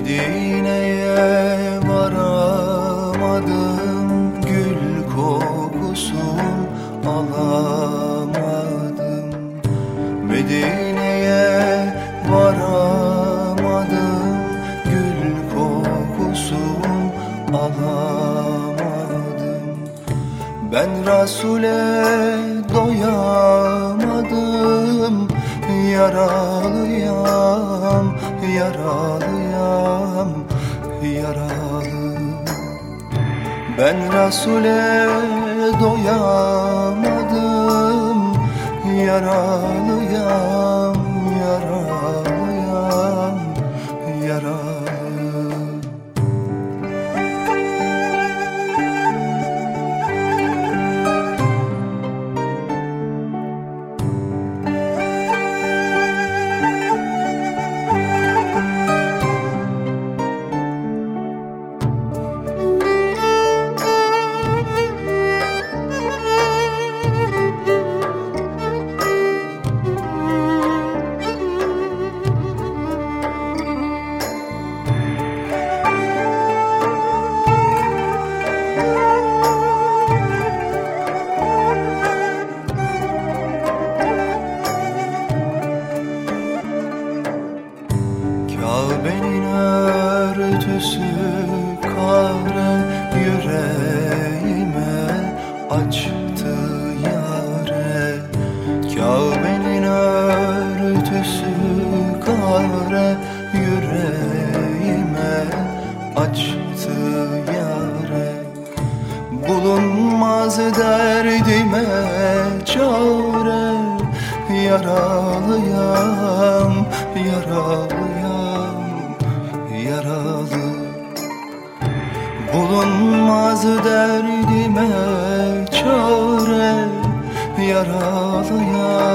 Medine'ye varamadım Gül kokusun alamadım. Medine'ye varamadım Gül kokusun alamadım. Ben Resul'e doyamadım Yaralıyam, yaralıyam, yaralı. Ben Resul'e doyamadım Yaralıyam, yaralıyam, Kabe'nin örtüsü kahre yüreğime açtı yare Kabe'nin örtüsü kahre yüreğime açtı yare Bulunmaz derdime çare Yaralıyam, Bulunmaz derdime çare Yaralıyam,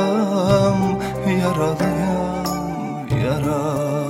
yaralıyam, yaralı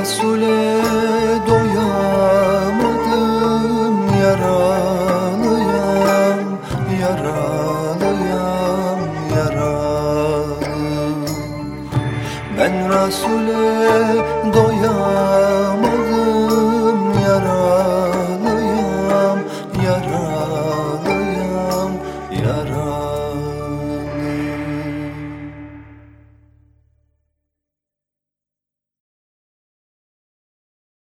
Resul'e doyamadım Yaralıyam, yaralıyam, yaralı Ben Resul'e doyamadım